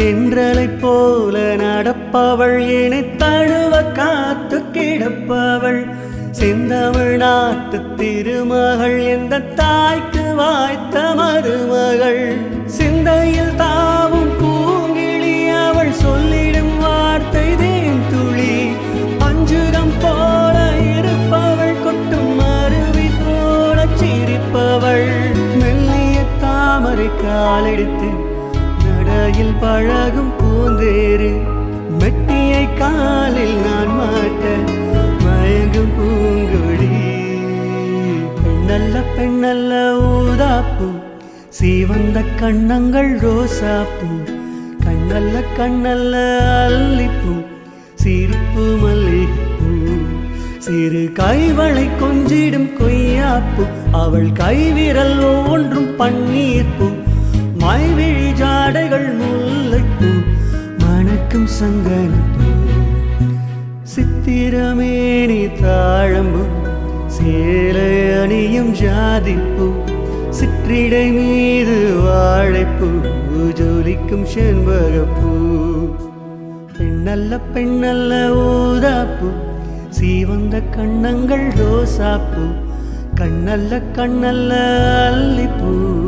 தென்றலை போல நடப்பவள். என்னை தழுவ காத்து கிடப்பவள். செந்தமிழ் நாட்டு திருமகள். எந்த தாய்க்கு வாய்த்த மருமகள். சிந்தையில் தாவும் பூங்கிழி அவள் சொல்லிடும் வார்த்தை தேன் துளி. அஞ்சுகம் போல இருப்பவள். கொட்டும் அருவி போல சிரிப்பவள். மெல்லிய தாமரை காலெடுத்து நடையில் பழகும் பூந்தேரு மெட்டியை காலில் நான் மாட்ட மயங்கும் பூங்கொடி பெண்ணல்ல பெண்ணல்ல ஊதாப்பூ சீவந்த கண்ணங்கள் ரோசாப்பூ கண்ணல்ல கண்ணல்ல அல்லிப்பூ சிரிப்பு மல்லிகைப்பூ. சிறு கைவளை கொஞ்சிடும் கொய்யாப்பூ அவள் கைவிரல் ஒவ்வொன்றும் பன்னீர்ப்பூ. மைவிழி ஜாடைகள் முல்லைப்பூ மணக்கும் சங்கனப்பூ சித்திரமேனி தாழம்பும் சேலை அணியும் ஜாதிப்பூ. சிற்றிடை மீது வாழைப்பூ ஜோலிக்கும் செண்பகப்பூ. பெண்ணல்ல பெண்ணல்ல ஊதாப்பூ சீவந்த கண்ணங்கள் ரோசாப்பூ. கண்ணல்ல கண்ணல்ல அல்லிப்பூ.